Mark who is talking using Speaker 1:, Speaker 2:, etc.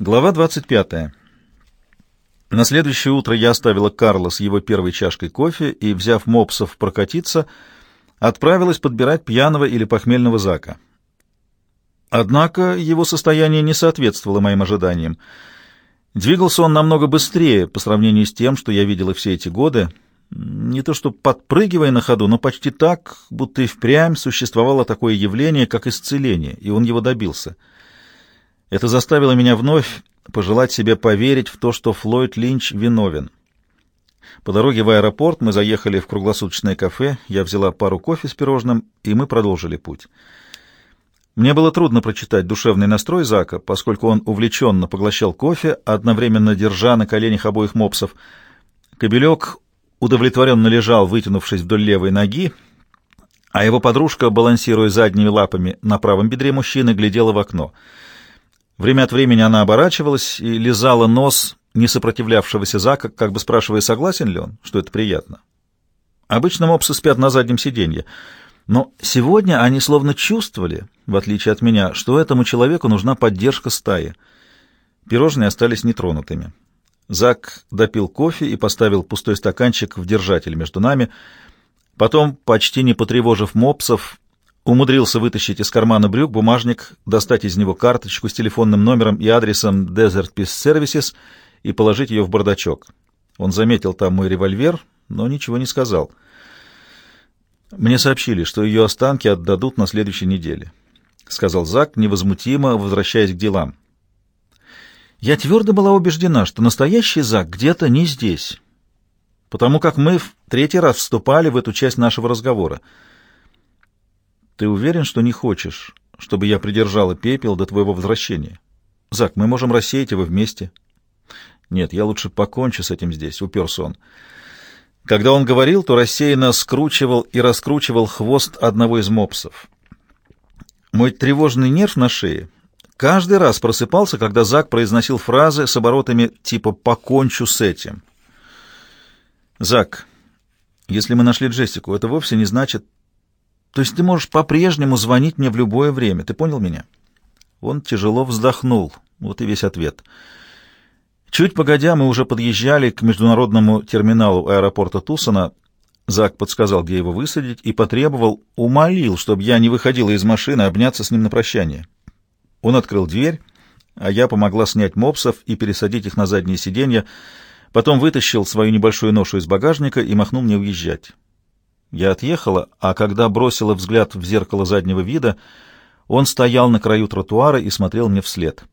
Speaker 1: Глава 25. На следующее утро я оставила Карла с его первой чашкой кофе и, взяв мопсов прокатиться, отправилась подбирать пьяного или похмельного Зака. Однако его состояние не соответствовало моим ожиданиям. Двигался он намного быстрее по сравнению с тем, что я видела все эти годы, не то что подпрыгивая на ходу, но почти так, будто и впрямь существовало такое явление, как исцеление, и он его добился — это заставило меня вновь пожелать себе поверить в то, что Флойд Линч виновен. По дороге в аэропорт мы заехали в круглосуточное кафе, я взяла пару кофе с пирожным, и мы продолжили путь. Мне было трудно прочитать душевный настрой Зака, поскольку он увлеченно поглощал кофе, одновременно держа на коленях обоих мопсов. Кобелек удовлетворенно лежал, вытянувшись вдоль левой ноги, а его подружка, балансируя задними лапами на правом бедре мужчины, глядела в окно — Время от времени она оборачивалась и лизала нос не сопротивлявшегося Зака, как бы спрашивая, согласен ли он, что это приятно. Обычно мопсы спят на заднем сиденье, но сегодня они словно чувствовали, в отличие от меня, что этому человеку нужна поддержка стаи. Пирожные остались нетронутыми. Зак допил кофе и поставил пустой стаканчик в держатель между нами. Потом, почти не потревожив мопсов, умудрился вытащить из кармана брюк бумажник, достать из него карточку с телефонным номером и адресом Desert Peace Services и положить ее в бардачок. Он заметил там мой револьвер, но ничего не сказал. Мне сообщили, что ее останки отдадут на следующей неделе, — сказал Зак, невозмутимо возвращаясь к делам. Я твердо была убеждена, что настоящий Зак где-то не здесь, потому как мы в третий раз вступали в эту часть нашего разговора — ты уверен, что не хочешь, чтобы я придержала пепел до твоего возвращения? Зак, мы можем рассеять его вместе. Нет, я лучше покончу с этим здесь, уперся он. Когда он говорил, то рассеянно скручивал и раскручивал хвост одного из мопсов. Мой тревожный нерв на шее каждый раз просыпался, когда Зак произносил фразы с оборотами типа «покончу с этим». «Зак, если мы нашли Джессику, это вовсе не значит, то есть ты можешь по-прежнему звонить мне в любое время. Ты понял меня?» Он тяжело вздохнул. Вот и весь ответ. Чуть погодя, мы уже подъезжали к международному терминалу аэропорта Тусона. Зак подсказал, где его высадить, и потребовал, умолил, чтобы я не выходила из машины обняться с ним на прощание. Он открыл дверь, а я помогла снять мопсов и пересадить их на заднее сиденье, потом вытащил свою небольшую ношу из багажника и махнул мне уезжать. Я отъехала, а когда бросила взгляд в зеркало заднего вида, он стоял на краю тротуара и смотрел мне вслед.